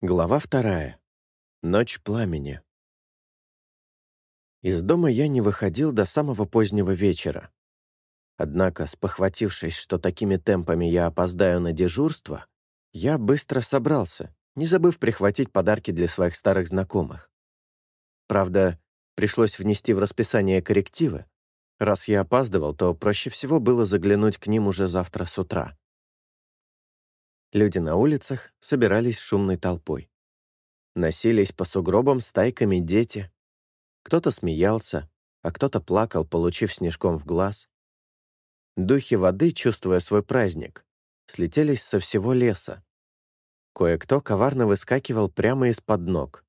Глава вторая. Ночь пламени. Из дома я не выходил до самого позднего вечера. Однако, спохватившись, что такими темпами я опоздаю на дежурство, я быстро собрался, не забыв прихватить подарки для своих старых знакомых. Правда, пришлось внести в расписание коррективы. Раз я опаздывал, то проще всего было заглянуть к ним уже завтра с утра. Люди на улицах собирались шумной толпой. Носились по сугробам стайками дети. Кто-то смеялся, а кто-то плакал, получив снежком в глаз. Духи воды, чувствуя свой праздник, слетелись со всего леса. Кое-кто коварно выскакивал прямо из-под ног.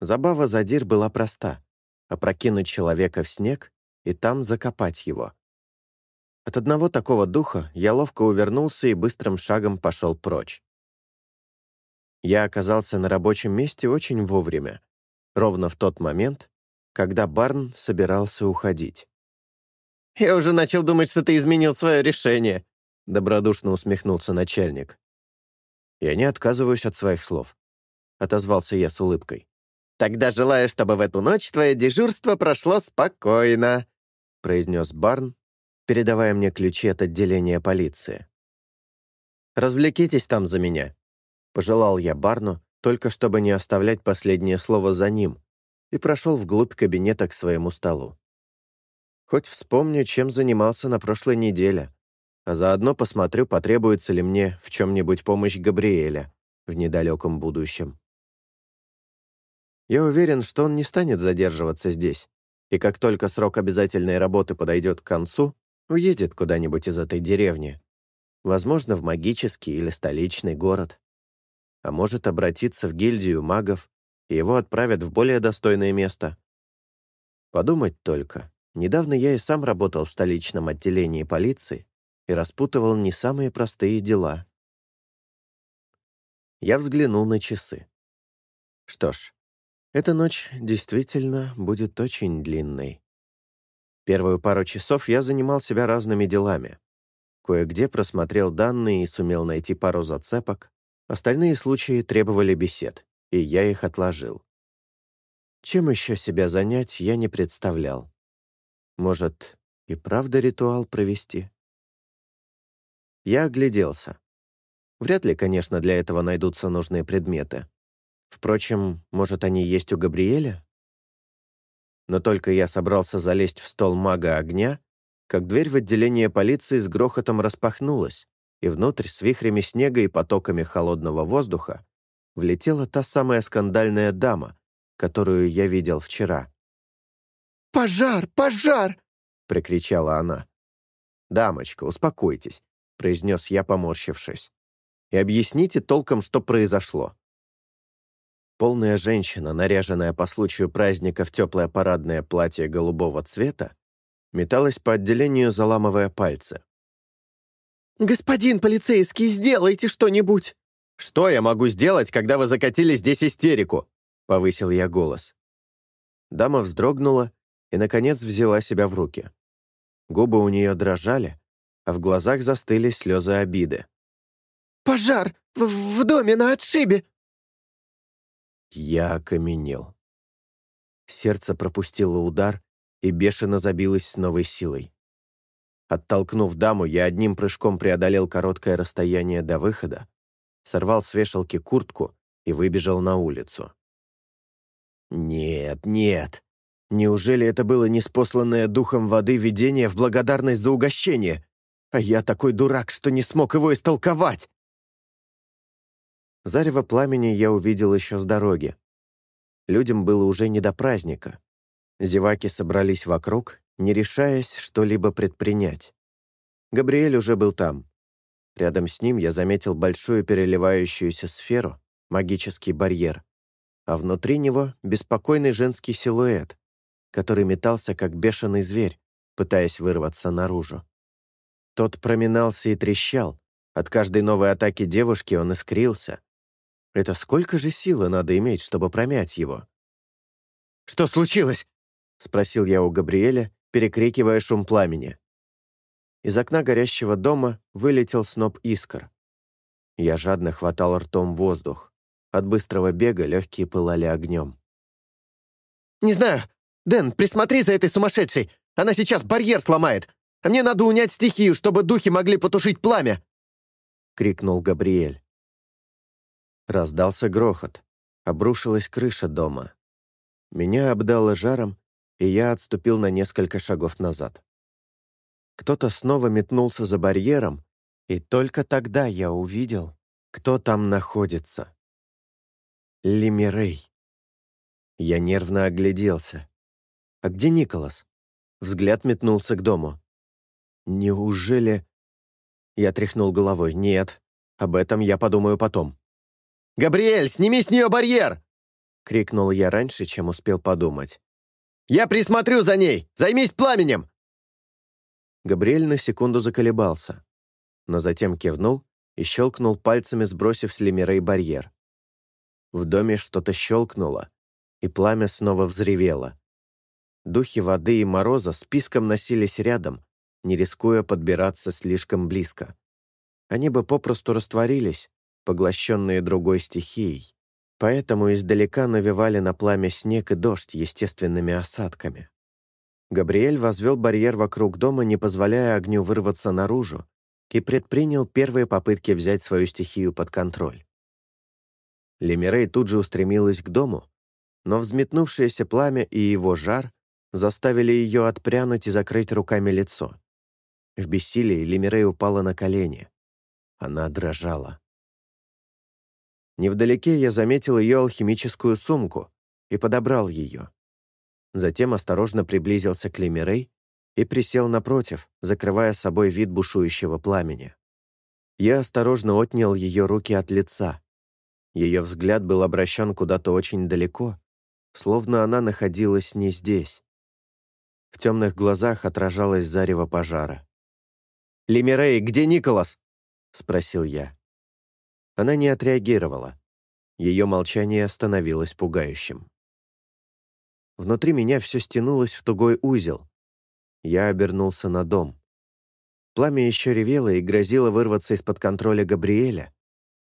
Забава задир была проста — опрокинуть человека в снег и там закопать его. От одного такого духа я ловко увернулся и быстрым шагом пошел прочь. Я оказался на рабочем месте очень вовремя, ровно в тот момент, когда Барн собирался уходить. «Я уже начал думать, что ты изменил свое решение», — добродушно усмехнулся начальник. «Я не отказываюсь от своих слов», — отозвался я с улыбкой. «Тогда желаю, чтобы в эту ночь твое дежурство прошло спокойно», — произнес Барн, передавая мне ключи от отделения полиции. «Развлекитесь там за меня», — пожелал я Барну, только чтобы не оставлять последнее слово за ним, и прошел вглубь кабинета к своему столу. Хоть вспомню, чем занимался на прошлой неделе, а заодно посмотрю, потребуется ли мне в чем-нибудь помощь Габриэля в недалеком будущем. Я уверен, что он не станет задерживаться здесь, и как только срок обязательной работы подойдет к концу, Уедет куда-нибудь из этой деревни. Возможно, в магический или столичный город. А может обратиться в гильдию магов, и его отправят в более достойное место. Подумать только. Недавно я и сам работал в столичном отделении полиции и распутывал не самые простые дела. Я взглянул на часы. Что ж, эта ночь действительно будет очень длинной. Первую пару часов я занимал себя разными делами. Кое-где просмотрел данные и сумел найти пару зацепок. Остальные случаи требовали бесед, и я их отложил. Чем еще себя занять, я не представлял. Может, и правда ритуал провести? Я огляделся. Вряд ли, конечно, для этого найдутся нужные предметы. Впрочем, может, они есть у Габриэля? Но только я собрался залезть в стол мага огня, как дверь в отделение полиции с грохотом распахнулась, и внутрь с вихрями снега и потоками холодного воздуха влетела та самая скандальная дама, которую я видел вчера. «Пожар! Пожар!» — прикричала она. «Дамочка, успокойтесь», — произнес я, поморщившись. «И объясните толком, что произошло». Полная женщина, наряженная по случаю праздника в теплое парадное платье голубого цвета, металась по отделению, заламывая пальцы. «Господин полицейский, сделайте что-нибудь!» «Что я могу сделать, когда вы закатили здесь истерику?» — повысил я голос. Дама вздрогнула и, наконец, взяла себя в руки. Губы у нее дрожали, а в глазах застыли слезы обиды. «Пожар! В, в доме на отшибе!» Я окаменел. Сердце пропустило удар и бешено забилось с новой силой. Оттолкнув даму, я одним прыжком преодолел короткое расстояние до выхода, сорвал с вешалки куртку и выбежал на улицу. Нет, нет. Неужели это было неспосланное духом воды видение в благодарность за угощение? А я такой дурак, что не смог его истолковать. Зарево пламени я увидел еще с дороги. Людям было уже не до праздника. Зеваки собрались вокруг, не решаясь что-либо предпринять. Габриэль уже был там. Рядом с ним я заметил большую переливающуюся сферу, магический барьер, а внутри него беспокойный женский силуэт, который метался как бешеный зверь, пытаясь вырваться наружу. Тот проминался и трещал, от каждой новой атаки девушки он искрился, это сколько же силы надо иметь, чтобы промять его? «Что случилось?» — спросил я у Габриэля, перекрикивая шум пламени. Из окна горящего дома вылетел сноп искр. Я жадно хватал ртом воздух, От быстрого бега легкие пылали огнем. «Не знаю. Дэн, присмотри за этой сумасшедшей. Она сейчас барьер сломает. А мне надо унять стихию, чтобы духи могли потушить пламя!» — крикнул Габриэль. Раздался грохот. Обрушилась крыша дома. Меня обдало жаром, и я отступил на несколько шагов назад. Кто-то снова метнулся за барьером, и только тогда я увидел, кто там находится. Лимирей. Я нервно огляделся. «А где Николас?» Взгляд метнулся к дому. «Неужели...» Я тряхнул головой. «Нет, об этом я подумаю потом». «Габриэль, сними с нее барьер!» — крикнул я раньше, чем успел подумать. «Я присмотрю за ней! Займись пламенем!» Габриэль на секунду заколебался, но затем кивнул и щелкнул пальцами, сбросив с Лемирей барьер. В доме что-то щелкнуло, и пламя снова взревело. Духи воды и мороза списком носились рядом, не рискуя подбираться слишком близко. Они бы попросту растворились, поглощенные другой стихией, поэтому издалека навевали на пламя снег и дождь естественными осадками. Габриэль возвел барьер вокруг дома, не позволяя огню вырваться наружу, и предпринял первые попытки взять свою стихию под контроль. Лемирей тут же устремилась к дому, но взметнувшееся пламя и его жар заставили ее отпрянуть и закрыть руками лицо. В бессилии Лемирей упала на колени. Она дрожала. Невдалеке я заметил ее алхимическую сумку и подобрал ее. Затем осторожно приблизился к Лемирей и присел напротив, закрывая собой вид бушующего пламени. Я осторожно отнял ее руки от лица. Ее взгляд был обращен куда-то очень далеко, словно она находилась не здесь. В темных глазах отражалось зарево пожара. «Лемирей, где Николас?» — спросил я. Она не отреагировала. Ее молчание становилось пугающим. Внутри меня все стянулось в тугой узел. Я обернулся на дом. Пламя еще ревело и грозило вырваться из-под контроля Габриэля,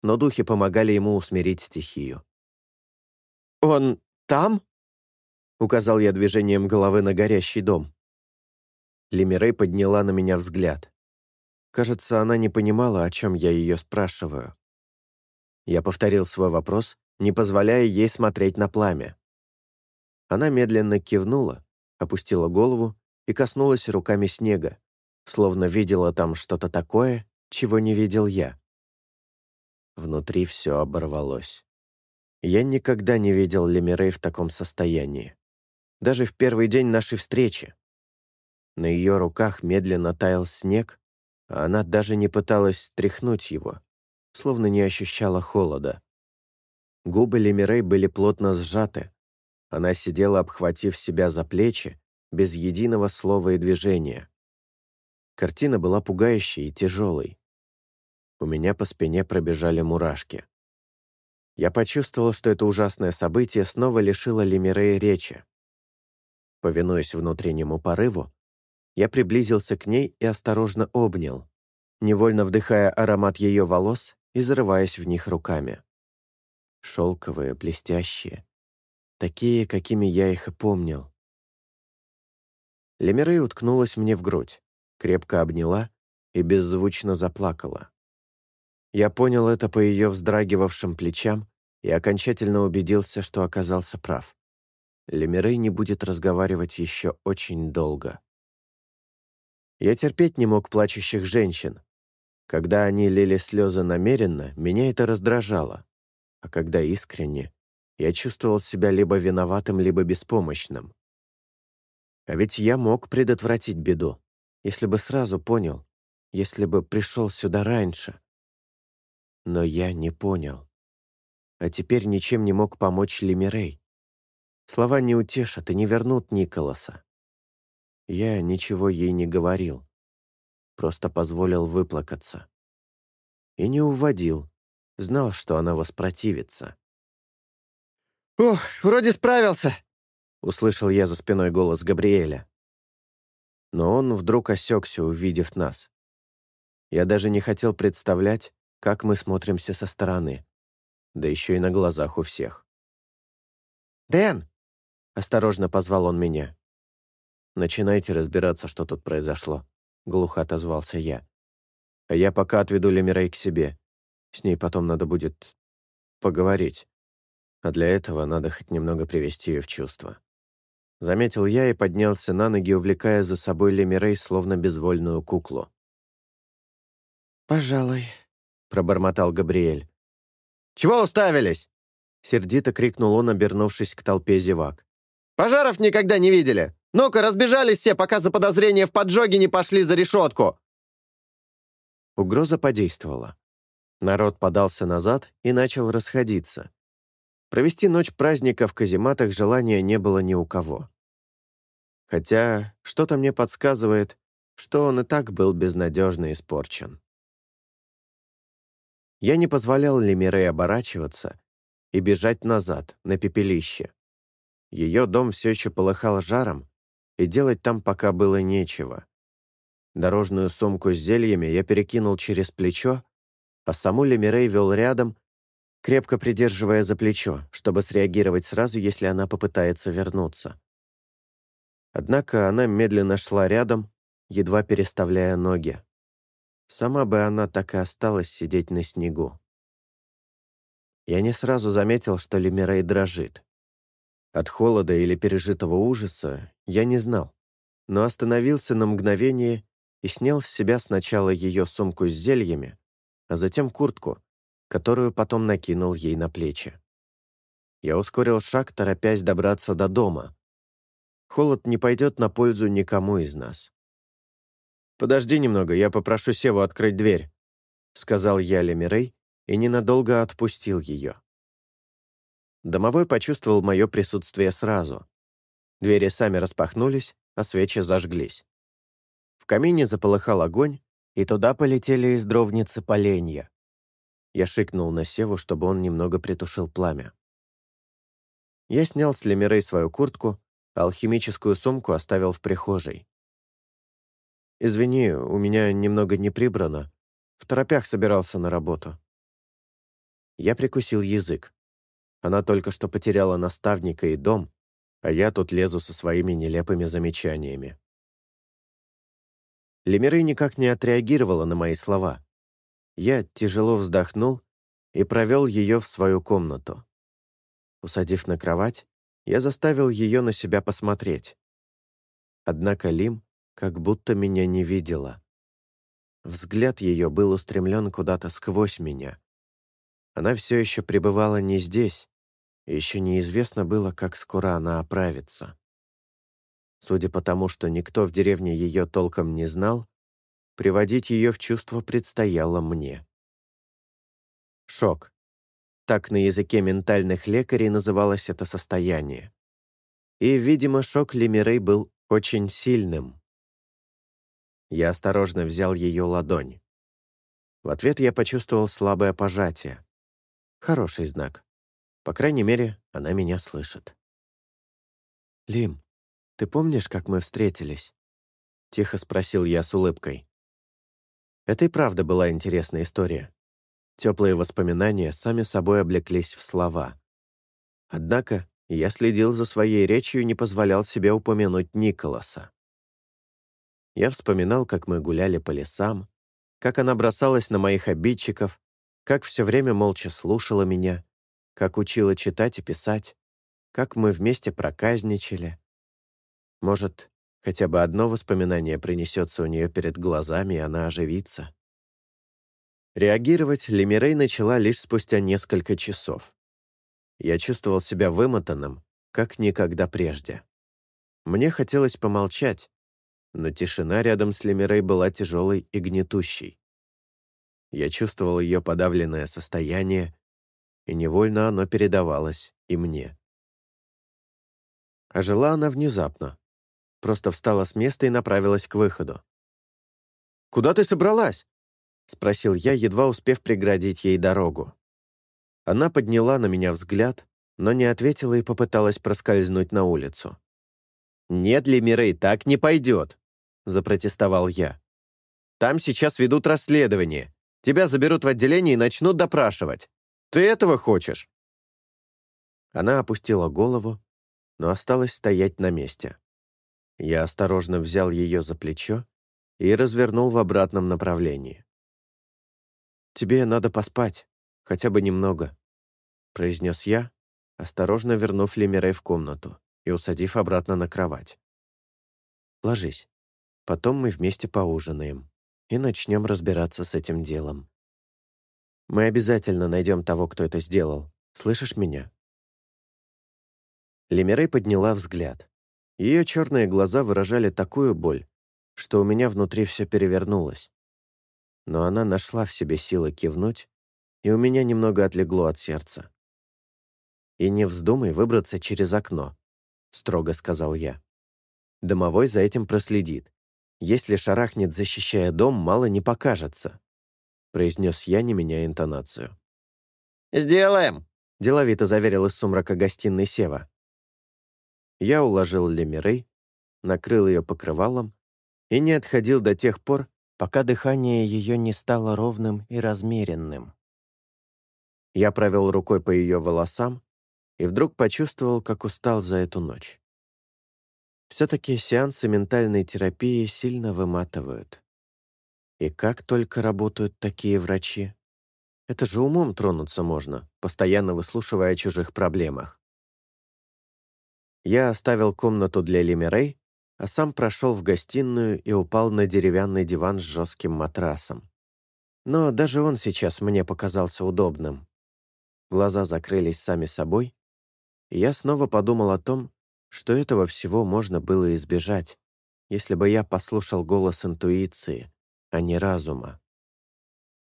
но духи помогали ему усмирить стихию. «Он там?» — указал я движением головы на горящий дом. Лемирей подняла на меня взгляд. Кажется, она не понимала, о чем я ее спрашиваю. Я повторил свой вопрос, не позволяя ей смотреть на пламя. Она медленно кивнула, опустила голову и коснулась руками снега, словно видела там что-то такое, чего не видел я. Внутри все оборвалось. Я никогда не видел Лемирей в таком состоянии. Даже в первый день нашей встречи. На ее руках медленно таял снег, а она даже не пыталась стряхнуть его, словно не ощущала холода. Губы Лемирей были плотно сжаты. Она сидела, обхватив себя за плечи, без единого слова и движения. Картина была пугающей и тяжелой. У меня по спине пробежали мурашки. Я почувствовал, что это ужасное событие снова лишило Лемирей речи. Повинуясь внутреннему порыву, я приблизился к ней и осторожно обнял, невольно вдыхая аромат ее волос и зарываясь в них руками. Шелковые, блестящие, такие, какими я их и помнил. Лемирей уткнулась мне в грудь, крепко обняла и беззвучно заплакала. Я понял это по ее вздрагивавшим плечам и окончательно убедился, что оказался прав. Лемирей не будет разговаривать еще очень долго. Я терпеть не мог плачущих женщин, когда они лили слезы намеренно, меня это раздражало. А когда искренне, я чувствовал себя либо виноватым, либо беспомощным. А ведь я мог предотвратить беду, если бы сразу понял, если бы пришел сюда раньше. Но я не понял. А теперь ничем не мог помочь Лемирей. Слова не утешат и не вернут Николаса. Я ничего ей не говорил просто позволил выплакаться. И не уводил, знал, что она воспротивится. «Ух, вроде справился!» — услышал я за спиной голос Габриэля. Но он вдруг осекся, увидев нас. Я даже не хотел представлять, как мы смотримся со стороны. да еще и на глазах у всех. «Дэн!» — осторожно позвал он меня. «Начинайте разбираться, что тут произошло», — глухо отозвался я. «А я пока отведу Лемирей к себе. С ней потом надо будет поговорить. А для этого надо хоть немного привести ее в чувство». Заметил я и поднялся на ноги, увлекая за собой Лемирей, словно безвольную куклу. «Пожалуй», — пробормотал Габриэль. «Чего уставились?» — сердито крикнул он, обернувшись к толпе зевак. «Пожаров никогда не видели! Ну-ка, разбежались все, пока за подозрение в поджоге не пошли за решетку!» Угроза подействовала. Народ подался назад и начал расходиться. Провести ночь праздника в казематах желания не было ни у кого. Хотя что-то мне подсказывает, что он и так был безнадежно испорчен. Я не позволял Лемире оборачиваться и бежать назад, на пепелище. Ее дом все еще полыхал жаром, и делать там пока было нечего. Дорожную сумку с зельями я перекинул через плечо, а саму Лемирей вел рядом, крепко придерживая за плечо, чтобы среагировать сразу, если она попытается вернуться. Однако она медленно шла рядом, едва переставляя ноги. Сама бы она так и осталась сидеть на снегу. Я не сразу заметил, что Лемирей дрожит. От холода или пережитого ужаса я не знал, но остановился на мгновение и снял с себя сначала ее сумку с зельями, а затем куртку, которую потом накинул ей на плечи. Я ускорил шаг, торопясь добраться до дома. Холод не пойдет на пользу никому из нас. «Подожди немного, я попрошу Севу открыть дверь», — сказал я Лемирей и ненадолго отпустил ее. Домовой почувствовал мое присутствие сразу. Двери сами распахнулись, а свечи зажглись. В камине заполыхал огонь, и туда полетели из дровницы поленья. Я шикнул на Севу, чтобы он немного притушил пламя. Я снял с Лемирей свою куртку, а алхимическую сумку оставил в прихожей. «Извини, у меня немного не прибрано. В торопях собирался на работу». Я прикусил язык. Она только что потеряла наставника и дом, а я тут лезу со своими нелепыми замечаниями. Лемирей никак не отреагировала на мои слова. Я тяжело вздохнул и провел ее в свою комнату. Усадив на кровать, я заставил ее на себя посмотреть. Однако Лим как будто меня не видела. Взгляд ее был устремлен куда-то сквозь меня. Она все еще пребывала не здесь, еще неизвестно было, как скоро она оправится. Судя по тому, что никто в деревне ее толком не знал, приводить ее в чувство предстояло мне. Шок. Так на языке ментальных лекарей называлось это состояние. И, видимо, шок Лемирей был очень сильным. Я осторожно взял ее ладонь. В ответ я почувствовал слабое пожатие. Хороший знак. По крайней мере, она меня слышит. «Лим, ты помнишь, как мы встретились?» Тихо спросил я с улыбкой. Это и правда была интересная история. Теплые воспоминания сами собой облеклись в слова. Однако я следил за своей речью и не позволял себе упомянуть Николаса. Я вспоминал, как мы гуляли по лесам, как она бросалась на моих обидчиков, как все время молча слушала меня, как учила читать и писать, как мы вместе проказничали. Может, хотя бы одно воспоминание принесется у нее перед глазами, и она оживится. Реагировать Лемирей начала лишь спустя несколько часов. Я чувствовал себя вымотанным, как никогда прежде. Мне хотелось помолчать, но тишина рядом с Лемирей была тяжелой и гнетущей. Я чувствовал ее подавленное состояние, и невольно оно передавалось и мне. А жила она внезапно. Просто встала с места и направилась к выходу. «Куда ты собралась?» — спросил я, едва успев преградить ей дорогу. Она подняла на меня взгляд, но не ответила и попыталась проскользнуть на улицу. «Нет, Лемирей, так не пойдет!» — запротестовал я. «Там сейчас ведут расследование. Тебя заберут в отделение и начнут допрашивать. Ты этого хочешь?» Она опустила голову, но осталась стоять на месте. Я осторожно взял ее за плечо и развернул в обратном направлении. «Тебе надо поспать, хотя бы немного», — произнес я, осторожно вернув Лемирей в комнату и усадив обратно на кровать. «Ложись. Потом мы вместе поужинаем и начнем разбираться с этим делом. Мы обязательно найдем того, кто это сделал. Слышишь меня?» Лемирей подняла взгляд. Ее черные глаза выражали такую боль, что у меня внутри все перевернулось. Но она нашла в себе силы кивнуть, и у меня немного отлегло от сердца. «И не вздумай выбраться через окно», — строго сказал я. «Домовой за этим проследит. Если шарахнет, защищая дом, мало не покажется», — произнес я, не меняя интонацию. «Сделаем!» — деловито заверил из сумрака гостиной Сева. Я уложил Лемирей, накрыл ее покрывалом и не отходил до тех пор, пока дыхание ее не стало ровным и размеренным. Я провел рукой по ее волосам и вдруг почувствовал, как устал за эту ночь. Все-таки сеансы ментальной терапии сильно выматывают. И как только работают такие врачи? Это же умом тронуться можно, постоянно выслушивая о чужих проблемах. Я оставил комнату для Лимерей, а сам прошел в гостиную и упал на деревянный диван с жестким матрасом. Но даже он сейчас мне показался удобным. Глаза закрылись сами собой, и я снова подумал о том, что этого всего можно было избежать, если бы я послушал голос интуиции, а не разума.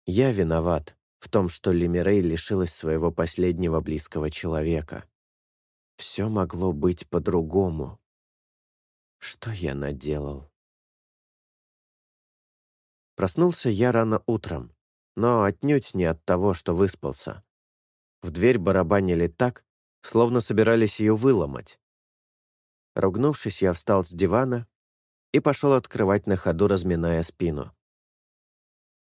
Я виноват в том, что Лимирей лишилась своего последнего близкого человека. Все могло быть по-другому. Что я наделал? Проснулся я рано утром, но отнюдь не от того, что выспался. В дверь барабанили так, словно собирались ее выломать. Ругнувшись, я встал с дивана и пошел открывать на ходу, разминая спину.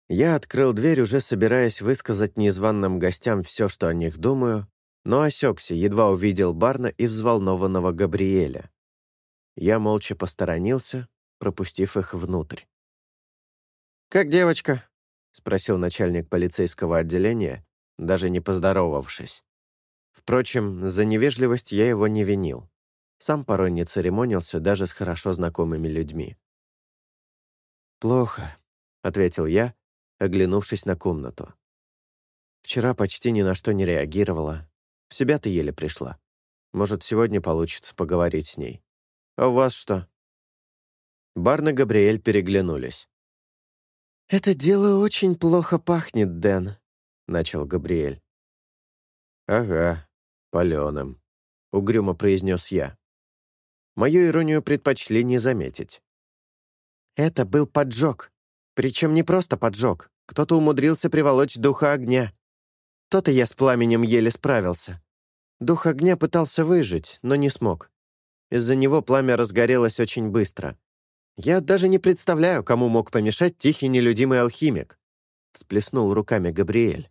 Я открыл дверь, уже собираясь высказать незваным гостям все, что о них думаю, но осекся, едва увидел Барна и взволнованного Габриэля. Я молча посторонился, пропустив их внутрь. «Как девочка?» — спросил начальник полицейского отделения, даже не поздоровавшись. Впрочем, за невежливость я его не винил. Сам порой не церемонился даже с хорошо знакомыми людьми. «Плохо», — ответил я, оглянувшись на комнату. Вчера почти ни на что не реагировала, в себя ты еле пришла. Может, сегодня получится поговорить с ней. А у вас что?» Барн и Габриэль переглянулись. «Это дело очень плохо пахнет, Дэн», — начал Габриэль. «Ага, паленым», — угрюмо произнес я. Мою иронию предпочли не заметить. «Это был поджог. Причем не просто поджог. Кто-то умудрился приволочь духа огня. То-то я с пламенем еле справился. Дух огня пытался выжить, но не смог. Из-за него пламя разгорелось очень быстро. Я даже не представляю, кому мог помешать тихий нелюдимый алхимик. Всплеснул руками Габриэль.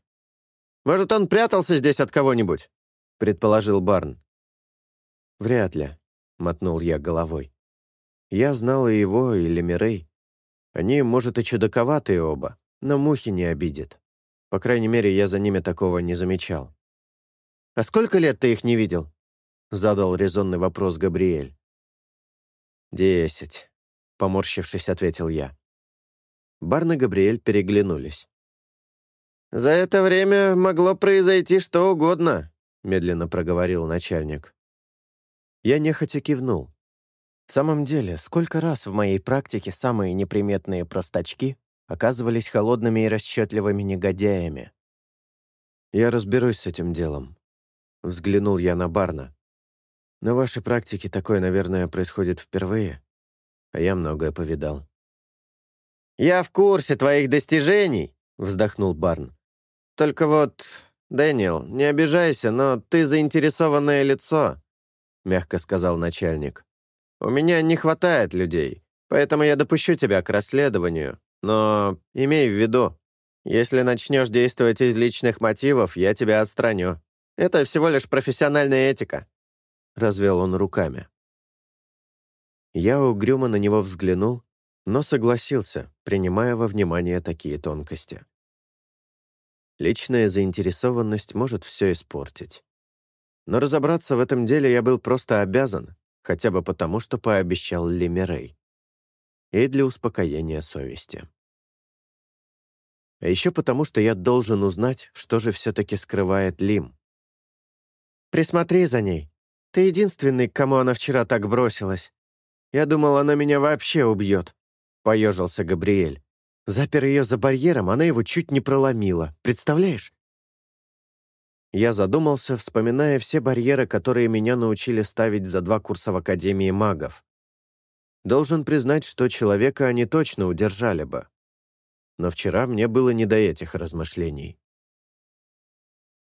«Может, он прятался здесь от кого-нибудь?» — предположил Барн. «Вряд ли», — мотнул я головой. «Я знал и его, и Лемирей. Они, может, и чудаковатые оба, но мухи не обидят. По крайней мере, я за ними такого не замечал. «А сколько лет ты их не видел?» — задал резонный вопрос Габриэль. «Десять», — поморщившись, ответил я. Барн и Габриэль переглянулись. «За это время могло произойти что угодно», — медленно проговорил начальник. Я нехотя кивнул. В самом деле, сколько раз в моей практике самые неприметные простачки оказывались холодными и расчетливыми негодяями. «Я разберусь с этим делом», — взглянул я на Барна. «На вашей практике такое, наверное, происходит впервые, а я многое повидал». «Я в курсе твоих достижений», — вздохнул Барн. «Только вот, Дэниел, не обижайся, но ты заинтересованное лицо», — мягко сказал начальник. «У меня не хватает людей, поэтому я допущу тебя к расследованию, но имей в виду, Если начнешь действовать из личных мотивов, я тебя отстраню. Это всего лишь профессиональная этика», — развел он руками. Я угрюмо на него взглянул, но согласился, принимая во внимание такие тонкости. Личная заинтересованность может все испортить. Но разобраться в этом деле я был просто обязан, хотя бы потому, что пообещал Лемерей. И для успокоения совести. А еще потому, что я должен узнать, что же все-таки скрывает Лим. «Присмотри за ней. Ты единственный, к кому она вчера так бросилась. Я думал, она меня вообще убьет», — поежился Габриэль. Запер ее за барьером, она его чуть не проломила. Представляешь? Я задумался, вспоминая все барьеры, которые меня научили ставить за два курса в Академии магов. Должен признать, что человека они точно удержали бы. Но вчера мне было не до этих размышлений.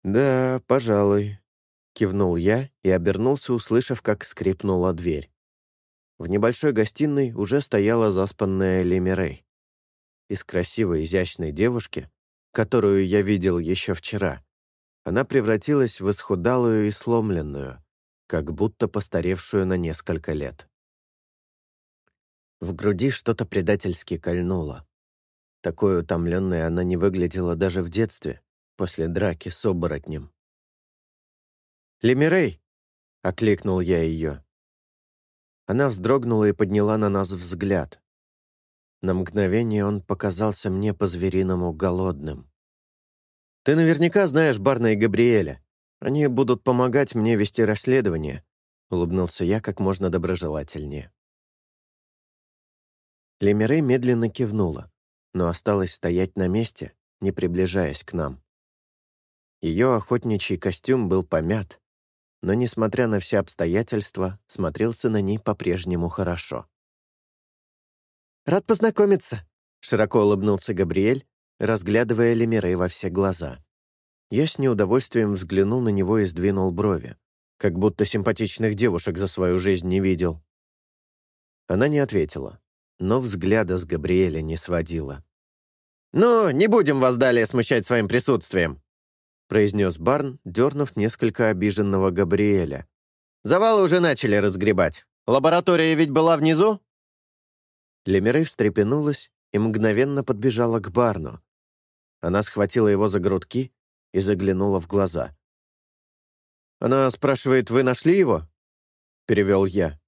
«Да, пожалуй», — кивнул я и обернулся, услышав, как скрипнула дверь. В небольшой гостиной уже стояла заспанная Лемирей из красивой, изящной девушки, которую я видел еще вчера, она превратилась в исхудалую и сломленную, как будто постаревшую на несколько лет. В груди что-то предательски кольнуло. Такой утомленной она не выглядела даже в детстве, после драки с оборотнем. «Лемирей!» — окликнул я ее. Она вздрогнула и подняла на нас взгляд. На мгновение он показался мне по-звериному голодным. «Ты наверняка знаешь Барна и Габриэля. Они будут помогать мне вести расследование», — улыбнулся я как можно доброжелательнее. Лемире медленно кивнула, но осталась стоять на месте, не приближаясь к нам. Ее охотничий костюм был помят, но, несмотря на все обстоятельства, смотрелся на ней по-прежнему хорошо. «Рад познакомиться», — широко улыбнулся Габриэль, разглядывая Лемирей во все глаза. Я с неудовольствием взглянул на него и сдвинул брови, как будто симпатичных девушек за свою жизнь не видел. Она не ответила, но взгляда с Габриэля не сводила. «Ну, не будем вас далее смущать своим присутствием», произнес Барн, дернув несколько обиженного Габриэля. «Завалы уже начали разгребать. Лаборатория ведь была внизу?» Лемирей встрепенулась и мгновенно подбежала к Барну. Она схватила его за грудки и заглянула в глаза. «Она спрашивает, вы нашли его?» — перевел я.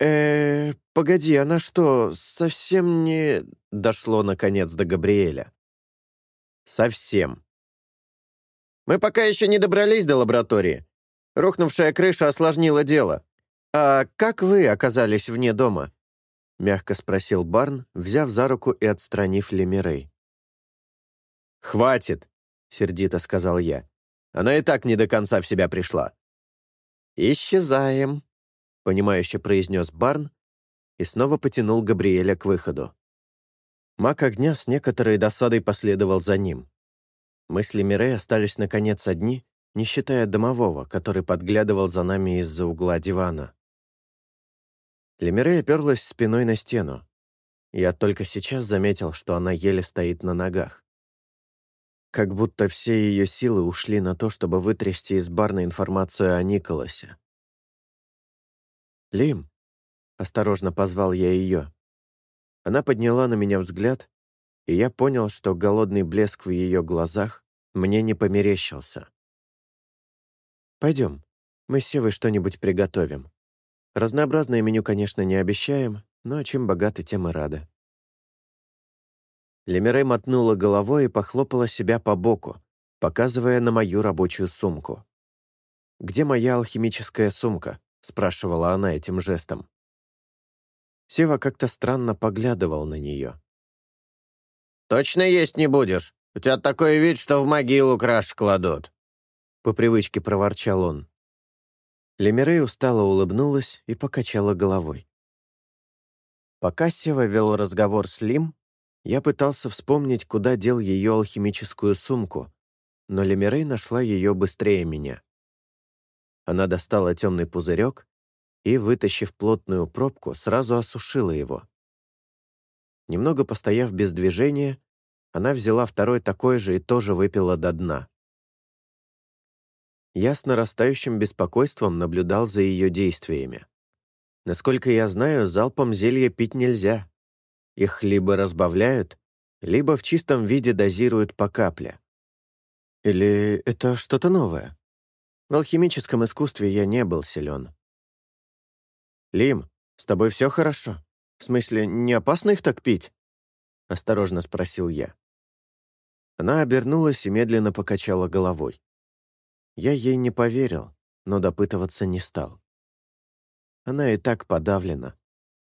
э погоди, она что, совсем не...» — дошло, наконец, до Габриэля. «Совсем». «Мы пока еще не добрались до лаборатории. Рухнувшая крыша осложнила дело. А как вы оказались вне дома?» — мягко спросил Барн, взяв за руку и отстранив Лемирей. «Хватит!» — сердито сказал я. «Она и так не до конца в себя пришла». «Исчезаем», — понимающе произнес Барн и снова потянул Габриэля к выходу. Маг огня с некоторой досадой последовал за ним. Мы с Лемирей остались наконец одни, не считая домового, который подглядывал за нами из-за угла дивана. Лемире оперлась спиной на стену. Я только сейчас заметил, что она еле стоит на ногах. Как будто все ее силы ушли на то, чтобы вытрясти из барной информацию о Николасе. «Лим», — осторожно позвал я ее. Она подняла на меня взгляд, и я понял, что голодный блеск в ее глазах мне не померещился. «Пойдем, мы с Севой что-нибудь приготовим». Разнообразное меню, конечно, не обещаем, но чем богаты, тем и рады. Лемире мотнула головой и похлопала себя по боку, показывая на мою рабочую сумку. «Где моя алхимическая сумка?» — спрашивала она этим жестом. Сева как-то странно поглядывал на нее. «Точно есть не будешь? У тебя такой вид, что в могилу краш кладут!» По привычке проворчал он. Лемирей устало улыбнулась и покачала головой. Пока Сева вел разговор с Лим, я пытался вспомнить, куда дел ее алхимическую сумку, но Лемирей нашла ее быстрее меня. Она достала темный пузырек и, вытащив плотную пробку, сразу осушила его. Немного постояв без движения, Она взяла второй такой же и тоже выпила до дна. Я с нарастающим беспокойством наблюдал за ее действиями. Насколько я знаю, залпом зелье пить нельзя. Их либо разбавляют, либо в чистом виде дозируют по капле. Или это что-то новое? В алхимическом искусстве я не был силен. «Лим, с тобой все хорошо? В смысле, не опасно их так пить?» — осторожно спросил я. Она обернулась и медленно покачала головой. Я ей не поверил, но допытываться не стал. Она и так подавлена.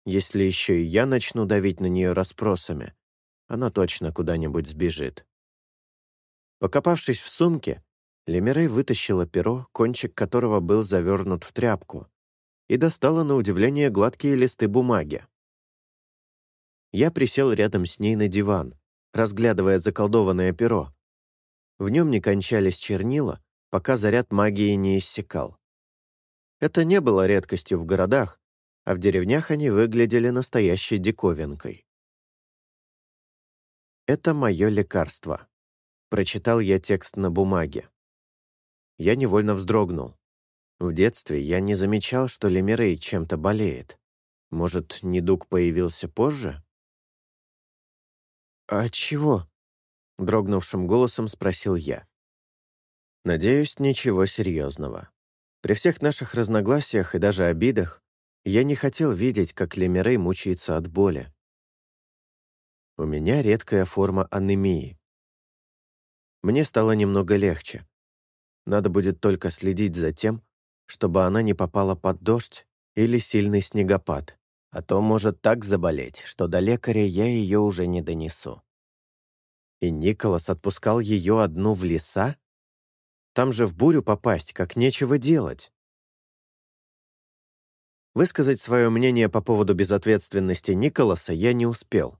Если еще и я начну давить на нее расспросами, она точно куда-нибудь сбежит. Покопавшись в сумке, Лемирей вытащила перо, кончик которого был завернут в тряпку, и достала на удивление гладкие листы бумаги. Я присел рядом с ней на диван, разглядывая заколдованное перо. В нем не кончались чернила, пока заряд магии не иссякал. Это не было редкостью в городах, а в деревнях они выглядели настоящей диковинкой. «Это мое лекарство», — прочитал я текст на бумаге. Я невольно вздрогнул. В детстве я не замечал, что Лемирей чем-то болеет. Может, недуг появился позже? «А чего?» — дрогнувшим голосом спросил я. «Надеюсь, ничего серьезного. При всех наших разногласиях и даже обидах я не хотел видеть, как Лемирей мучается от боли. У меня редкая форма анемии. Мне стало немного легче. Надо будет только следить за тем, чтобы она не попала под дождь или сильный снегопад, а то может так заболеть, что до лекаря я ее уже не донесу. И Николас отпускал ее одну в леса? Там же в бурю попасть, как нечего делать. Высказать свое мнение по поводу безответственности Николаса я не успел.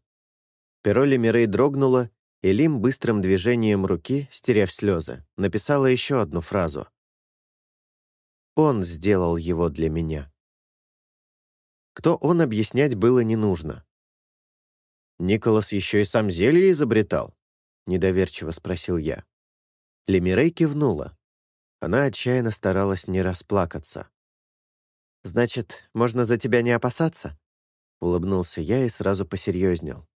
Перо Лемирей дрогнуло, и Лим быстрым движением руки, стерев слезы, написала еще одну фразу. «Он сделал его для меня». Кто он, объяснять было не нужно. «Николас еще и сам зелье изобретал?» — недоверчиво спросил я. Лемирей кивнула. Она отчаянно старалась не расплакаться. «Значит, можно за тебя не опасаться?» Улыбнулся я и сразу посерьезнел.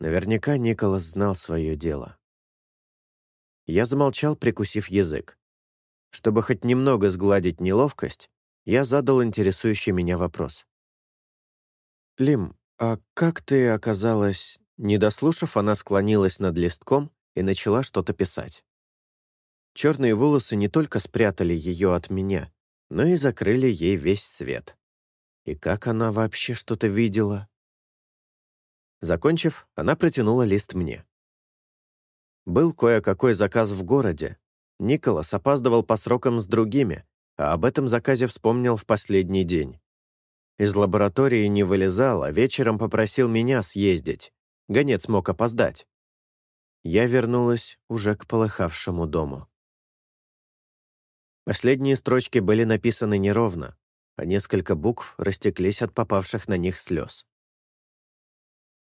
Наверняка Николас знал свое дело. Я замолчал, прикусив язык. Чтобы хоть немного сгладить неловкость, я задал интересующий меня вопрос. «Лим, а как ты оказалась...» Не дослушав, она склонилась над листком и начала что-то писать. Черные волосы не только спрятали ее от меня, но и закрыли ей весь свет. И как она вообще что-то видела? Закончив, она протянула лист мне. Был кое-какой заказ в городе. Николас опаздывал по срокам с другими, а об этом заказе вспомнил в последний день. Из лаборатории не вылезал, а вечером попросил меня съездить. Гонец мог опоздать я вернулась уже к полыхавшему дому. Последние строчки были написаны неровно, а несколько букв растеклись от попавших на них слез.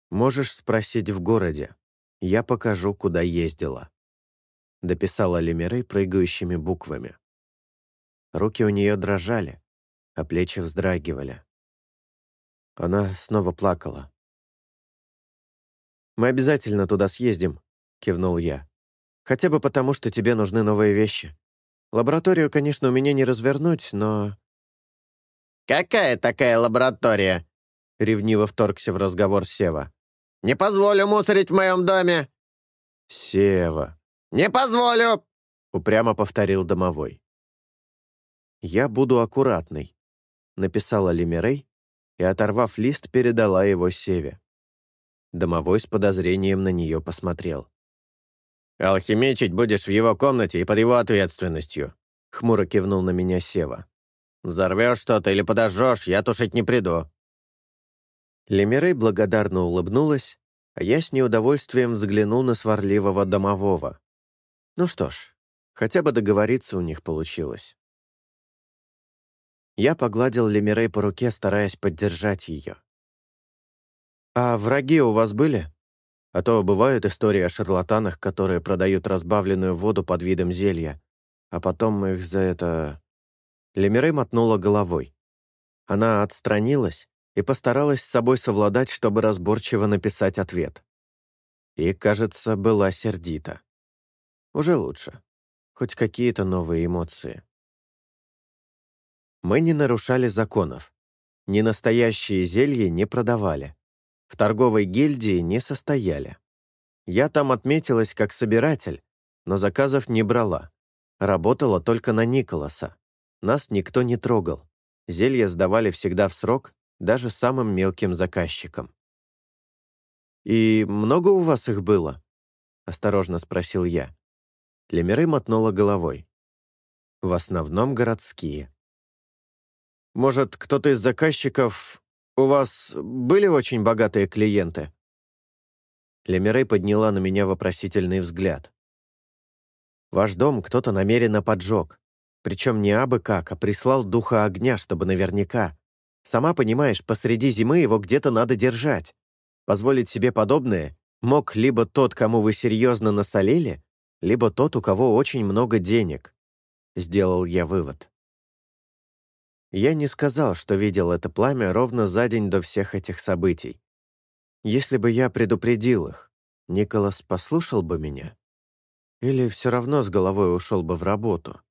«Можешь спросить в городе. Я покажу, куда ездила», — дописала Лемирей прыгающими буквами. Руки у нее дрожали, а плечи вздрагивали. Она снова плакала. «Мы обязательно туда съездим», — кивнул я. «Хотя бы потому, что тебе нужны новые вещи. Лабораторию, конечно, у меня не развернуть, но...» «Какая такая лаборатория?» — ревниво вторгся в разговор Сева. «Не позволю мусорить в моем доме!» «Сева!» «Не позволю!» — упрямо повторил домовой. «Я буду аккуратный», — написала Лемирей и, оторвав лист, передала его Севе. Домовой с подозрением на нее посмотрел. «Алхимичить будешь в его комнате и под его ответственностью», — хмуро кивнул на меня Сева. «Взорвешь что-то или подожжешь, я тушить не приду». Лемирей благодарно улыбнулась, а я с неудовольствием взглянул на сварливого домового. Ну что ж, хотя бы договориться у них получилось. Я погладил Лемирей по руке, стараясь поддержать ее. «А враги у вас были?» А то бывают истории о шарлатанах, которые продают разбавленную воду под видом зелья, а потом их за это... Лемире мотнула головой. Она отстранилась и постаралась с собой совладать, чтобы разборчиво написать ответ. И, кажется, была сердита. Уже лучше. Хоть какие-то новые эмоции. Мы не нарушали законов. Ни настоящие зелья не продавали. В торговой гильдии не состояли. Я там отметилась как собиратель, но заказов не брала. Работала только на Николаса. Нас никто не трогал. Зелья сдавали всегда в срок, даже самым мелким заказчикам. «И много у вас их было?» — осторожно спросил я. Лемеры мотнула головой. «В основном городские». «Может, кто-то из заказчиков... У вас были очень богатые клиенты?» Лемерей подняла на меня вопросительный взгляд. «Ваш дом кто-то намеренно поджег. Причем не абы как, а прислал духа огня, чтобы наверняка. Сама понимаешь, посреди зимы его где-то надо держать. Позволить себе подобное мог либо тот, кому вы серьезно насолили, либо тот, у кого очень много денег. Сделал я вывод. Я не сказал, что видел это пламя ровно за день до всех этих событий. Если бы я предупредил их, Николас послушал бы меня? Или все равно с головой ушел бы в работу?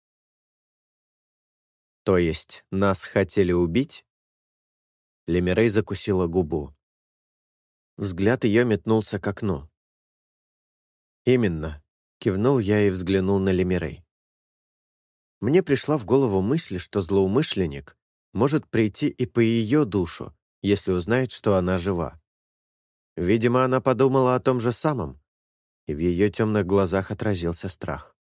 То есть нас хотели убить? Лемирей закусила губу. Взгляд ее метнулся к окну. «Именно», — кивнул я и взглянул на Лемирей. Мне пришла в голову мысль, что злоумышленник может прийти и по ее душу, если узнает, что она жива. Видимо, она подумала о том же самом, и в ее темных глазах отразился страх.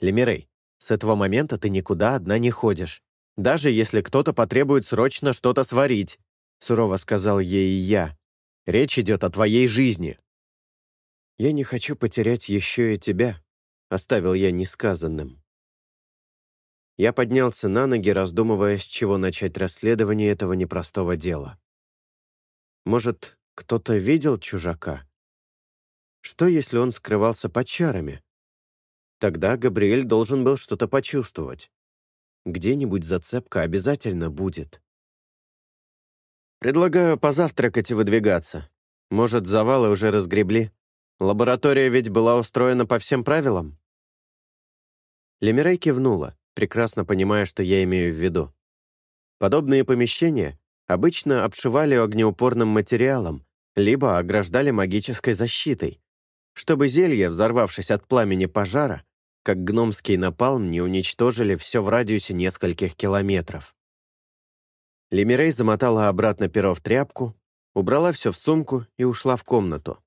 «Лемирей, с этого момента ты никуда одна не ходишь, даже если кто-то потребует срочно что-то сварить», сурово сказал ей я. «Речь идет о твоей жизни». «Я не хочу потерять еще и тебя», — оставил я несказанным. Я поднялся на ноги, раздумывая, с чего начать расследование этого непростого дела. Может, кто-то видел чужака? Что, если он скрывался под чарами? Тогда Габриэль должен был что-то почувствовать. Где-нибудь зацепка обязательно будет. Предлагаю позавтракать и выдвигаться. Может, завалы уже разгребли? Лаборатория ведь была устроена по всем правилам? Лемирей кивнула, прекрасно понимая, что я имею в виду. Подобные помещения обычно обшивали огнеупорным материалом, либо ограждали магической защитой, чтобы зелья, взорвавшись от пламени пожара, как гномский напалм не уничтожили все в радиусе нескольких километров. Лемирей замотала обратно перо в тряпку, убрала все в сумку и ушла в комнату.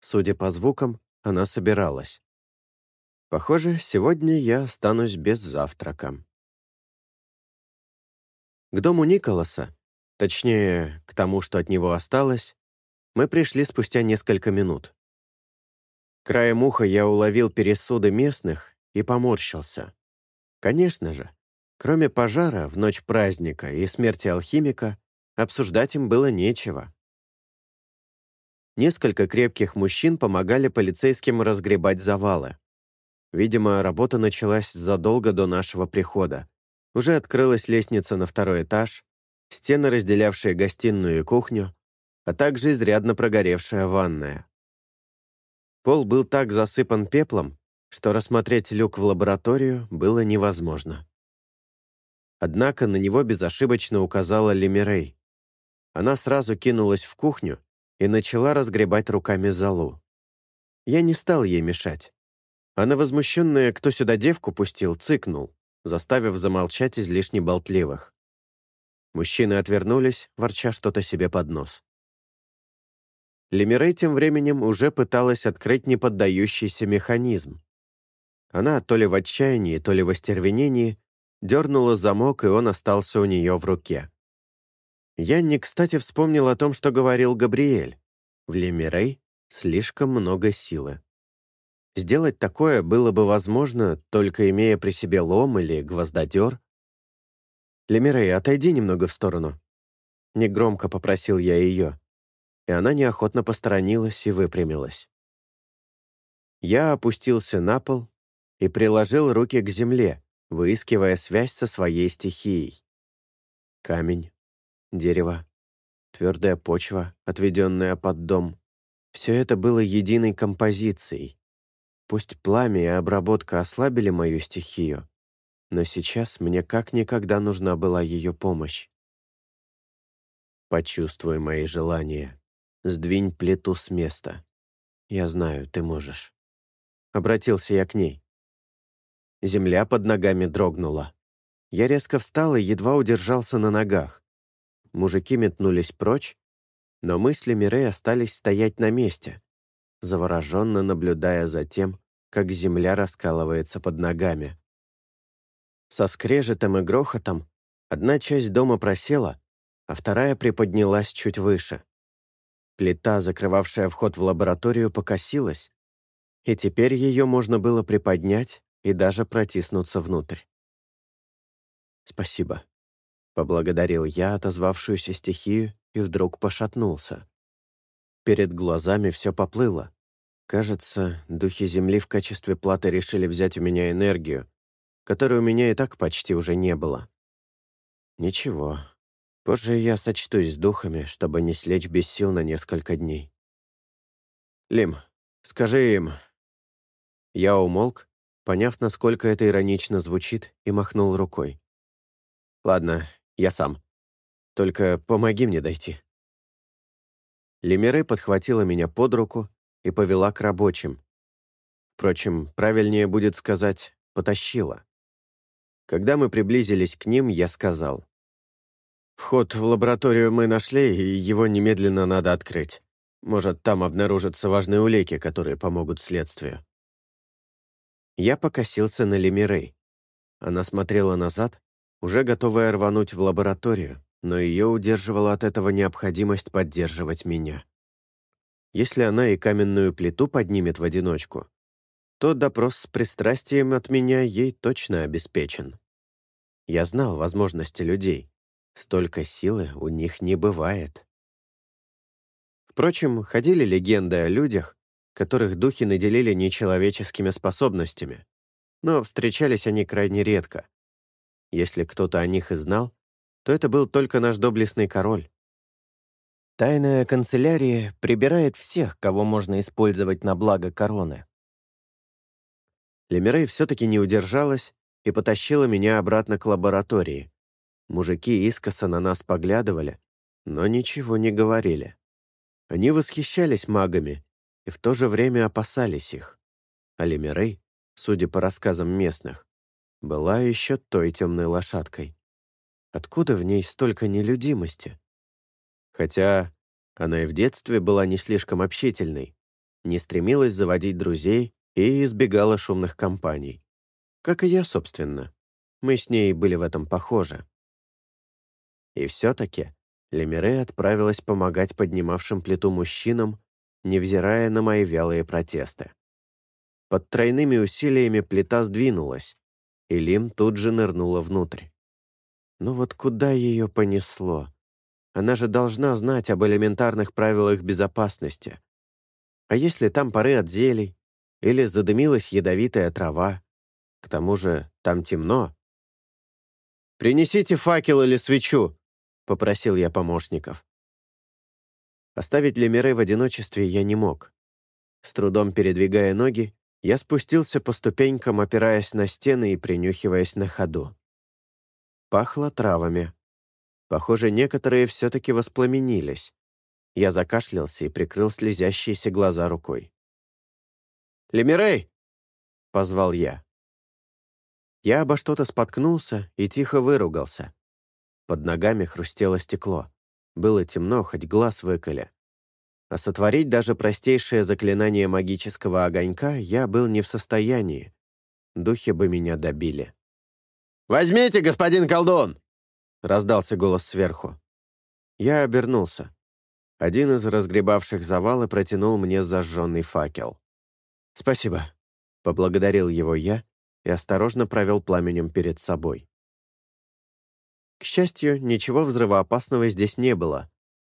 Судя по звукам, она собиралась. Похоже, сегодня я останусь без завтрака. К дому Николаса, точнее, к тому, что от него осталось, мы пришли спустя несколько минут. Краем уха я уловил пересуды местных и поморщился. Конечно же, кроме пожара в ночь праздника и смерти алхимика, обсуждать им было нечего. Несколько крепких мужчин помогали полицейским разгребать завалы. Видимо, работа началась задолго до нашего прихода. Уже открылась лестница на второй этаж, стены, разделявшие гостиную и кухню, а также изрядно прогоревшая ванная. Пол был так засыпан пеплом, что рассмотреть люк в лабораторию было невозможно. Однако на него безошибочно указала Лемирей. Она сразу кинулась в кухню и начала разгребать руками залу. Я не стал ей мешать. Она возмущенная, кто сюда девку пустил, цыкнул, заставив замолчать излишне болтливых. Мужчины отвернулись, ворча что-то себе под нос. Лемирей тем временем уже пыталась открыть неподдающийся механизм. Она то ли в отчаянии, то ли в остервенении дернула замок, и он остался у нее в руке. Я не кстати вспомнил о том, что говорил Габриэль. В Лемирей слишком много силы. Сделать такое было бы возможно, только имея при себе лом или гвоздодер. «Лемирей, отойди немного в сторону». Негромко попросил я ее. и она неохотно посторонилась и выпрямилась. Я опустился на пол и приложил руки к земле, выискивая связь со своей стихией. Камень, дерево, твердая почва, отведенная под дом. Все это было единой композицией. Пусть пламя и обработка ослабили мою стихию, но сейчас мне как никогда нужна была ее помощь. Почувствуй мои желания. Сдвинь плиту с места. Я знаю, ты можешь. Обратился я к ней. Земля под ногами дрогнула. Я резко встал и едва удержался на ногах. Мужики метнулись прочь, но мысли Мирей остались стоять на месте, завороженно наблюдая за тем, как земля раскалывается под ногами. Со скрежетом и грохотом одна часть дома просела, а вторая приподнялась чуть выше. Плита, закрывавшая вход в лабораторию, покосилась, и теперь ее можно было приподнять и даже протиснуться внутрь. «Спасибо», — поблагодарил я отозвавшуюся стихию и вдруг пошатнулся. Перед глазами все поплыло. Кажется, духи Земли в качестве платы решили взять у меня энергию, которой у меня и так почти уже не было. Ничего, позже я сочтусь с духами, чтобы не слечь без сил на несколько дней. «Лим, скажи им...» Я умолк, поняв, насколько это иронично звучит, и махнул рукой. «Ладно, я сам. Только помоги мне дойти». Лемире подхватила меня под руку и повела к рабочим. Впрочем, правильнее будет сказать «потащила». Когда мы приблизились к ним, я сказал. «Вход в лабораторию мы нашли, и его немедленно надо открыть. Может, там обнаружатся важные улики, которые помогут следствию». Я покосился на Лемирей. Она смотрела назад, уже готовая рвануть в лабораторию, но ее удерживала от этого необходимость поддерживать меня. Если она и каменную плиту поднимет в одиночку, то допрос с пристрастием от меня ей точно обеспечен. Я знал возможности людей. Столько силы у них не бывает. Впрочем, ходили легенды о людях, которых духи наделили нечеловеческими способностями, но встречались они крайне редко. Если кто-то о них и знал, то это был только наш доблестный король. Тайная канцелярия прибирает всех, кого можно использовать на благо короны. Лемирей все-таки не удержалась и потащила меня обратно к лаборатории. Мужики искоса на нас поглядывали, но ничего не говорили. Они восхищались магами и в то же время опасались их. А Лемирей, судя по рассказам местных, была еще той темной лошадкой. Откуда в ней столько нелюдимости? Хотя она и в детстве была не слишком общительной, не стремилась заводить друзей и избегала шумных компаний. Как и я, собственно. Мы с ней были в этом похожи. И все-таки Лемире отправилась помогать поднимавшим плиту мужчинам, невзирая на мои вялые протесты. Под тройными усилиями плита сдвинулась, и Лим тут же нырнула внутрь. Ну вот куда ее понесло? Она же должна знать об элементарных правилах безопасности. А если там пары от зелий? Или задымилась ядовитая трава? К тому же там темно. «Принесите факел или свечу», — попросил я помощников. Оставить Лемире в одиночестве я не мог. С трудом передвигая ноги, я спустился по ступенькам, опираясь на стены и принюхиваясь на ходу. Пахло травами. Похоже, некоторые все-таки воспламенились. Я закашлялся и прикрыл слезящиеся глаза рукой. «Лемирей!» — позвал я. Я обо что-то споткнулся и тихо выругался. Под ногами хрустело стекло. Было темно, хоть глаз выколи. А сотворить даже простейшее заклинание магического огонька я был не в состоянии. Духи бы меня добили. «Возьмите, господин колдун!» — раздался голос сверху. Я обернулся. Один из разгребавших завалы протянул мне зажженный факел. «Спасибо», — поблагодарил его я и осторожно провел пламенем перед собой. К счастью, ничего взрывоопасного здесь не было.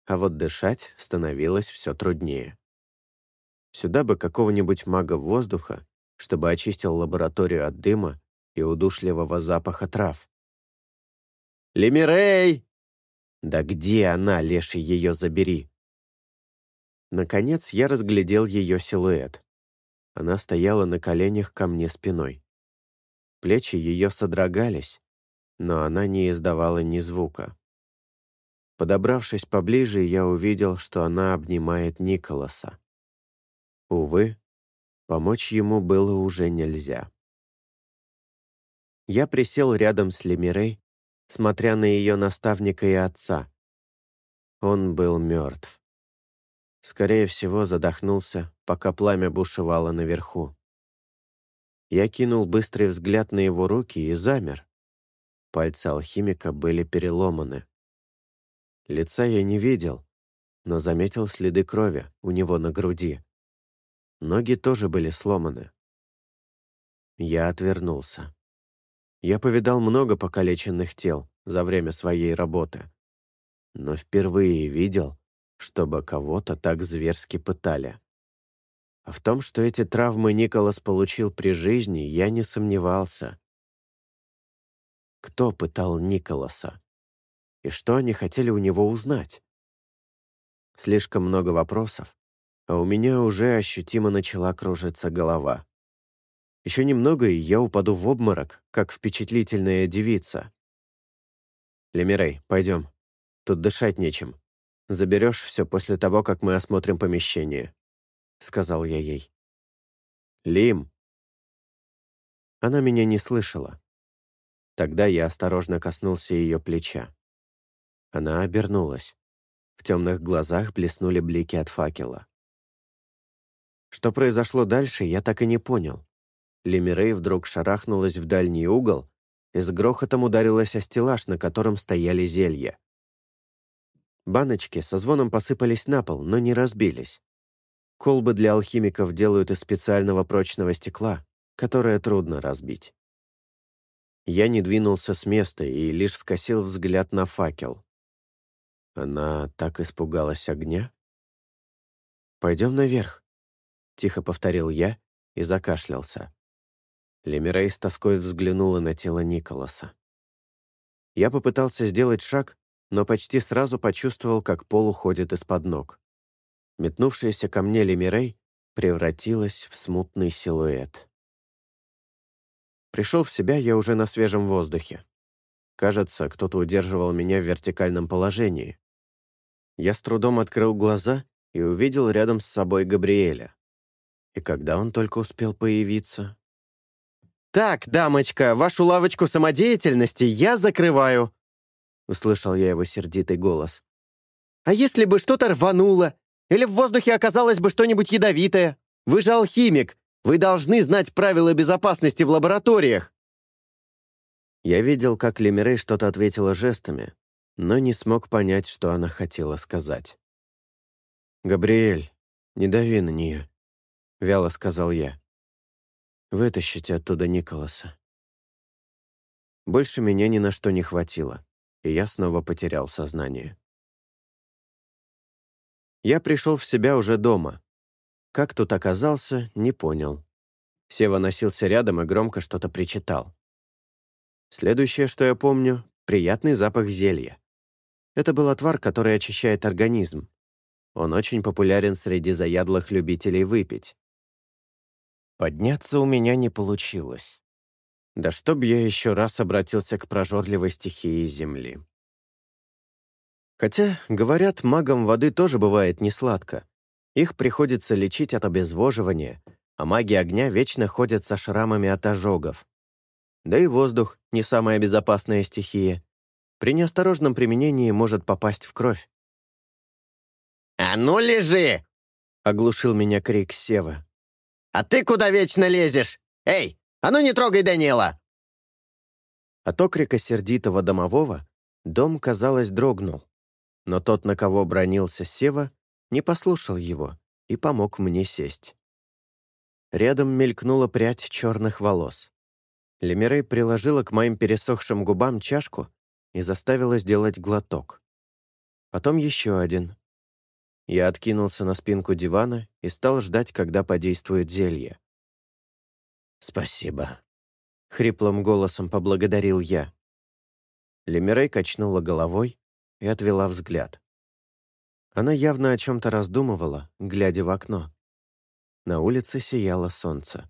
а вот дышать становилось все труднее. Сюда бы какого-нибудь мага воздуха, чтобы очистил лабораторию от дыма и удушливого запаха трав. «Лемирей!» «Да где она, леший, ее забери?» Наконец я разглядел ее силуэт. Она стояла на коленях ко мне спиной. Плечи ее содрогались, но она не издавала ни звука. Подобравшись поближе, я увидел, что она обнимает Николаса. Увы, помочь ему было уже нельзя. Я присел рядом с Лемирей, смотря на ее наставника и отца. Он был мертв. Скорее всего, задохнулся, пока пламя бушевало наверху. Я кинул быстрый взгляд на его руки и замер. Пальцы алхимика были переломаны. Лица я не видел, но заметил следы крови у него на груди. Ноги тоже были сломаны. Я отвернулся. Я повидал много покалеченных тел за время своей работы, но впервые видел, чтобы кого-то так зверски пытали. А в том, что эти травмы Николас получил при жизни, я не сомневался. Кто пытал Николаса? И что они хотели у него узнать? Слишком много вопросов, а у меня уже ощутимо начала кружиться голова. Еще немного, и я упаду в обморок, как впечатлительная девица. «Лемирей, пойдем. Тут дышать нечем. Заберешь все после того, как мы осмотрим помещение», — сказал я ей. «Лим!» Она меня не слышала. Тогда я осторожно коснулся ее плеча. Она обернулась. В темных глазах блеснули блики от факела. Что произошло дальше, я так и не понял. Лемирей вдруг шарахнулась в дальний угол и с грохотом ударилась о стеллаж, на котором стояли зелья. Баночки со звоном посыпались на пол, но не разбились. Колбы для алхимиков делают из специального прочного стекла, которое трудно разбить. Я не двинулся с места и лишь скосил взгляд на факел. Она так испугалась огня? «Пойдем наверх», — тихо повторил я и закашлялся. Лемирей с тоской взглянула на тело Николаса. Я попытался сделать шаг, но почти сразу почувствовал, как пол уходит из-под ног. Метнувшаяся ко мне Лемирей превратилась в смутный силуэт. Пришел в себя я уже на свежем воздухе. Кажется, кто-то удерживал меня в вертикальном положении. Я с трудом открыл глаза и увидел рядом с собой Габриэля. И когда он только успел появиться, «Так, дамочка, вашу лавочку самодеятельности я закрываю», — услышал я его сердитый голос. «А если бы что-то рвануло? Или в воздухе оказалось бы что-нибудь ядовитое? Вы же алхимик, вы должны знать правила безопасности в лабораториях». Я видел, как Лемирей что-то ответила жестами, но не смог понять, что она хотела сказать. «Габриэль, не дави на нее», — вяло сказал я. Вытащите оттуда Николаса. Больше меня ни на что не хватило, и я снова потерял сознание. Я пришел в себя уже дома. Как тут оказался, не понял. Сева носился рядом и громко что-то причитал. Следующее, что я помню, — приятный запах зелья. Это был отвар, который очищает организм. Он очень популярен среди заядлых любителей выпить. Подняться у меня не получилось. Да чтоб я еще раз обратился к прожорливой стихии Земли. Хотя, говорят, магам воды тоже бывает несладко. Их приходится лечить от обезвоживания, а маги огня вечно ходят со шрамами от ожогов. Да и воздух — не самая безопасная стихия. При неосторожном применении может попасть в кровь. «А ну лежи!» — оглушил меня крик Сева. «А ты куда вечно лезешь? Эй, а ну не трогай Данила!» От окрика сердитого домового дом, казалось, дрогнул. Но тот, на кого бронился Сева, не послушал его и помог мне сесть. Рядом мелькнула прядь черных волос. Лемирей приложила к моим пересохшим губам чашку и заставила сделать глоток. Потом еще один. Я откинулся на спинку дивана и стал ждать, когда подействует зелье. «Спасибо», — хриплым голосом поблагодарил я. Лемирей качнула головой и отвела взгляд. Она явно о чем-то раздумывала, глядя в окно. На улице сияло солнце.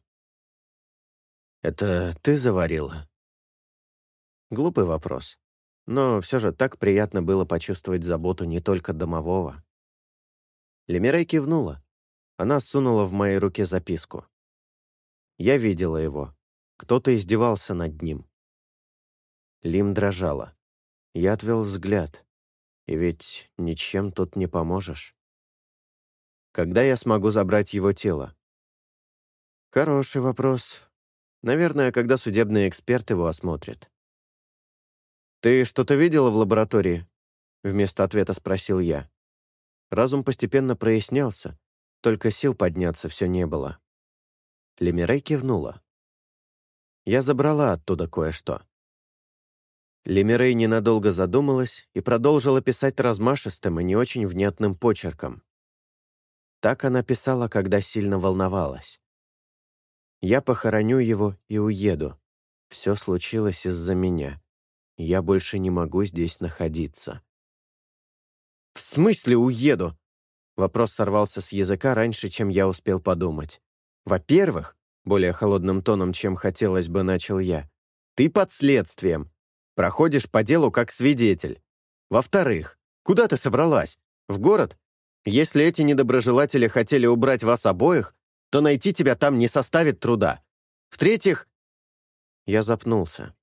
«Это ты заварила?» Глупый вопрос. Но все же так приятно было почувствовать заботу не только домового. Лемирей кивнула. Она сунула в моей руке записку. Я видела его. Кто-то издевался над ним. Лим дрожала. Я отвел взгляд. И ведь ничем тут не поможешь. Когда я смогу забрать его тело? Хороший вопрос. Наверное, когда судебный эксперт его осмотрит. «Ты что-то видела в лаборатории?» Вместо ответа спросил я. Разум постепенно прояснялся, только сил подняться все не было. Лемирей кивнула. Я забрала оттуда кое-что. Лемирей ненадолго задумалась и продолжила писать размашистым и не очень внятным почерком. Так она писала, когда сильно волновалась. «Я похороню его и уеду. Все случилось из-за меня. Я больше не могу здесь находиться». «В смысле уеду?» Вопрос сорвался с языка раньше, чем я успел подумать. «Во-первых, более холодным тоном, чем хотелось бы, начал я, ты под следствием. Проходишь по делу как свидетель. Во-вторых, куда ты собралась? В город? Если эти недоброжелатели хотели убрать вас обоих, то найти тебя там не составит труда. В-третьих...» Я запнулся.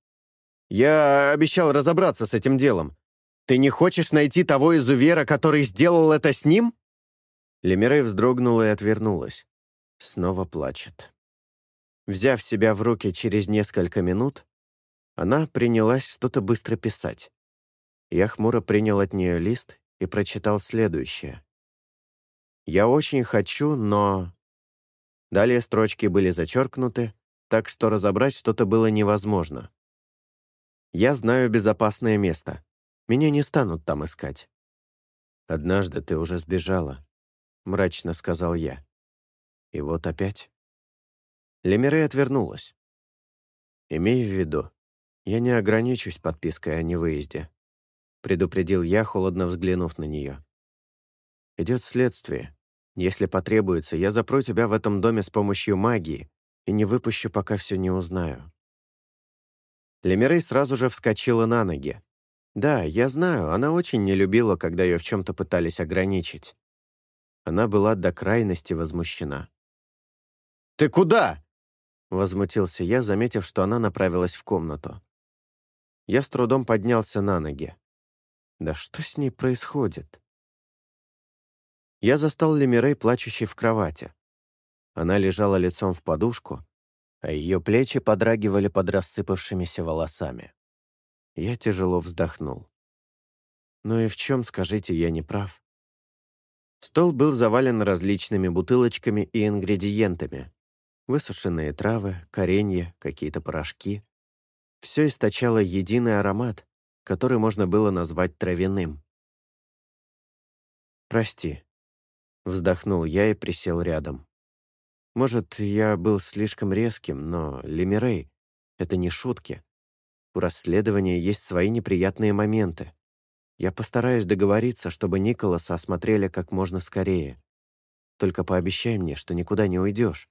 «Я обещал разобраться с этим делом. Ты не хочешь найти того изувера, который сделал это с ним?» Лемирей вздрогнула и отвернулась. Снова плачет. Взяв себя в руки через несколько минут, она принялась что-то быстро писать. Я хмуро принял от нее лист и прочитал следующее. «Я очень хочу, но...» Далее строчки были зачеркнуты, так что разобрать что-то было невозможно. «Я знаю безопасное место. Меня не станут там искать. Однажды ты уже сбежала, мрачно сказал я. И вот опять. Лемире отвернулась. Имей в виду, я не ограничусь подпиской о невыезде, предупредил я, холодно взглянув на нее. Идет следствие. Если потребуется, я запру тебя в этом доме с помощью магии и не выпущу, пока все не узнаю. Лемирей сразу же вскочила на ноги, да, я знаю, она очень не любила, когда ее в чем-то пытались ограничить. Она была до крайности возмущена. «Ты куда?» — возмутился я, заметив, что она направилась в комнату. Я с трудом поднялся на ноги. Да что с ней происходит? Я застал Лемирей, плачущей в кровати. Она лежала лицом в подушку, а ее плечи подрагивали под рассыпавшимися волосами. Я тяжело вздохнул. «Ну и в чем, скажите, я не прав?» Стол был завален различными бутылочками и ингредиентами. Высушенные травы, коренья, какие-то порошки. Все источало единый аромат, который можно было назвать травяным. «Прости», — вздохнул я и присел рядом. «Может, я был слишком резким, но, Лемирей, это не шутки. У расследования есть свои неприятные моменты. Я постараюсь договориться, чтобы Николаса осмотрели как можно скорее. Только пообещай мне, что никуда не уйдешь.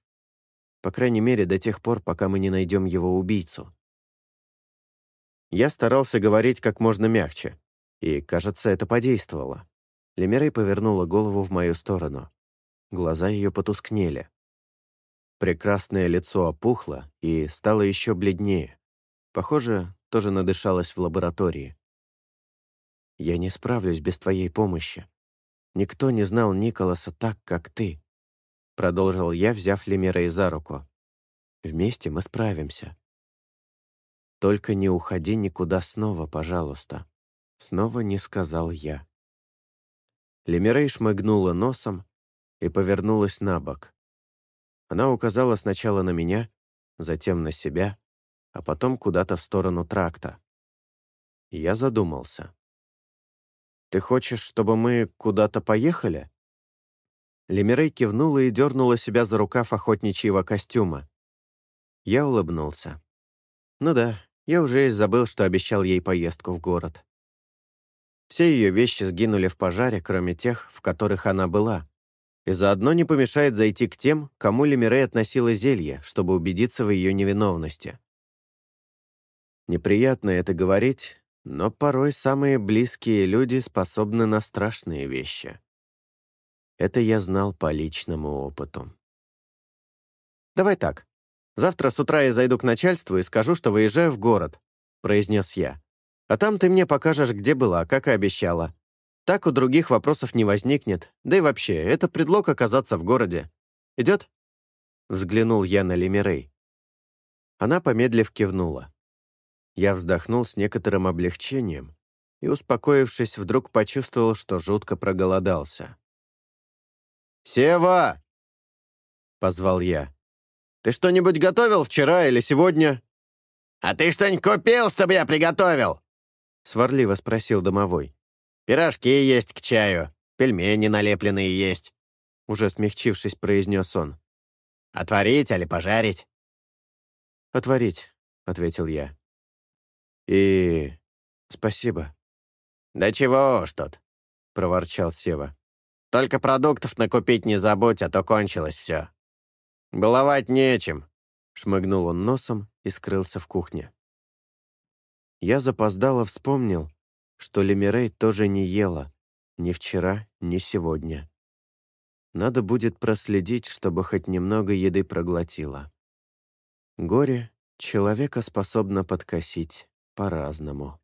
По крайней мере, до тех пор, пока мы не найдем его убийцу. Я старался говорить как можно мягче, и, кажется, это подействовало. Лемерей повернула голову в мою сторону. Глаза ее потускнели. Прекрасное лицо опухло и стало еще бледнее. Похоже, тоже надышалась в лаборатории. «Я не справлюсь без твоей помощи. Никто не знал Николаса так, как ты», — продолжил я, взяв Лемирей за руку. «Вместе мы справимся». «Только не уходи никуда снова, пожалуйста», — снова не сказал я. Лемирей шмыгнула носом и повернулась на бок. Она указала сначала на меня, затем на себя, а потом куда-то в сторону тракта. Я задумался. «Ты хочешь, чтобы мы куда-то поехали?» Лемирей кивнула и дернула себя за рукав охотничьего костюма. Я улыбнулся. Ну да, я уже и забыл, что обещал ей поездку в город. Все ее вещи сгинули в пожаре, кроме тех, в которых она была. И заодно не помешает зайти к тем, кому Лемирей относила зелье, чтобы убедиться в ее невиновности. Неприятно это говорить, но порой самые близкие люди способны на страшные вещи. Это я знал по личному опыту. «Давай так. Завтра с утра я зайду к начальству и скажу, что выезжаю в город», — произнес я. «А там ты мне покажешь, где была, как и обещала. Так у других вопросов не возникнет. Да и вообще, это предлог оказаться в городе. Идет?» Взглянул я на Лемирей. Она, помедлив, кивнула. Я вздохнул с некоторым облегчением и, успокоившись, вдруг почувствовал, что жутко проголодался. «Сева!» — позвал я. «Ты что-нибудь готовил вчера или сегодня?» «А ты что-нибудь купил, чтобы я приготовил?» — сварливо спросил домовой. «Пирожки есть к чаю, пельмени налепленные есть», — уже смягчившись, произнес он. «Отварить или пожарить?» «Отварить», — ответил я. «И... спасибо». «Да чего уж тут», — проворчал Сева. «Только продуктов накупить не забудь, а то кончилось все. Баловать нечем», — шмыгнул он носом и скрылся в кухне. Я запоздало вспомнил, что Лемирей тоже не ела ни вчера, ни сегодня. Надо будет проследить, чтобы хоть немного еды проглотила. Горе человека способно подкосить по-разному.